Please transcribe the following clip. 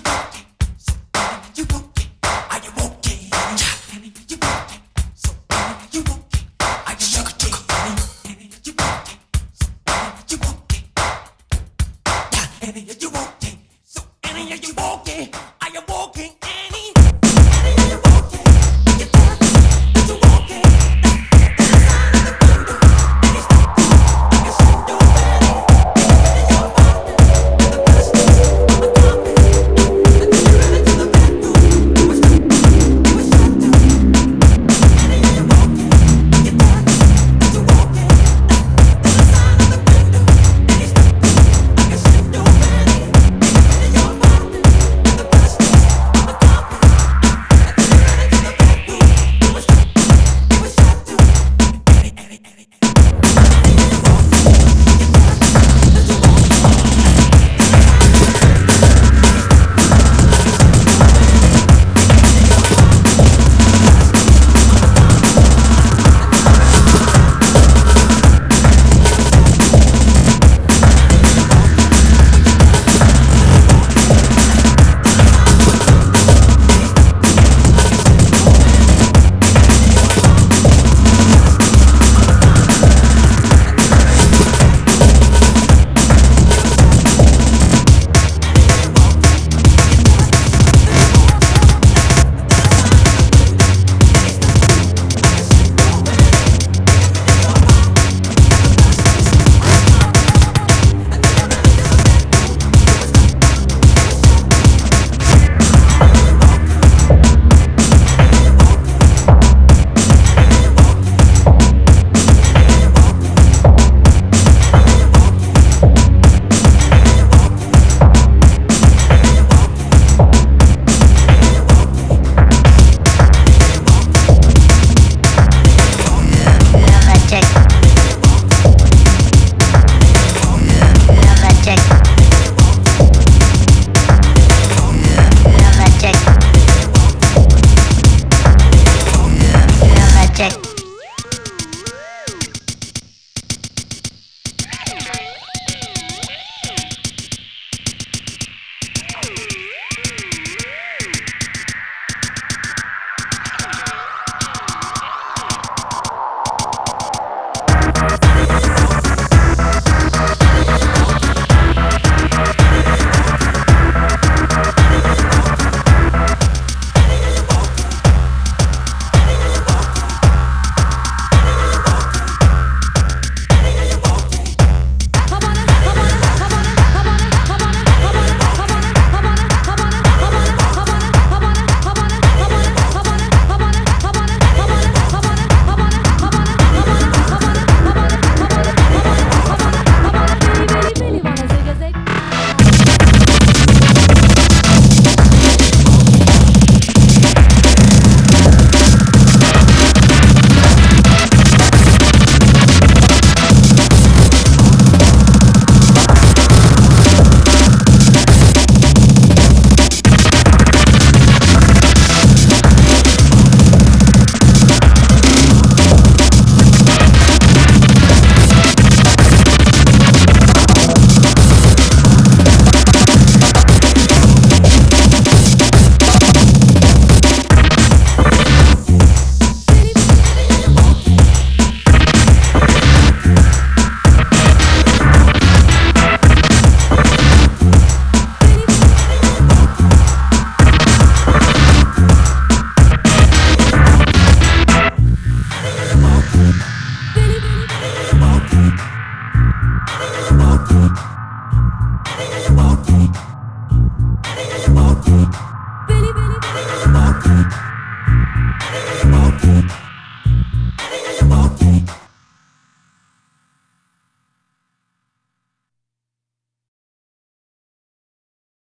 to. Walking.